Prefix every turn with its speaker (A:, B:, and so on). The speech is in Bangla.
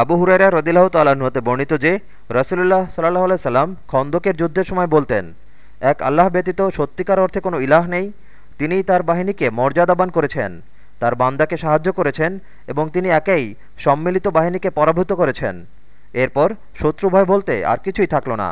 A: আবু হুরারা রদিল্লাহ তালাহতে বর্ণিত যে রসুল্লাহ সাল্লাহ সাল্লাম খন্দকের যুদ্ধের সময় বলতেন, এক আল্লাহ ব্যতীত সত্যিকার অর্থে কোনো ইলাহ নেই। তিনি তার বাহিনীকে মর্যাদাবান করেছেন, তার বান্দাকে সাহায্য করেছেন এবং তিনি একেই সম্মিলিত বাহিনীকে পরাভূত করেছেন। এরপর শত্রুভয় বলতে আর কিছুই থাকল না।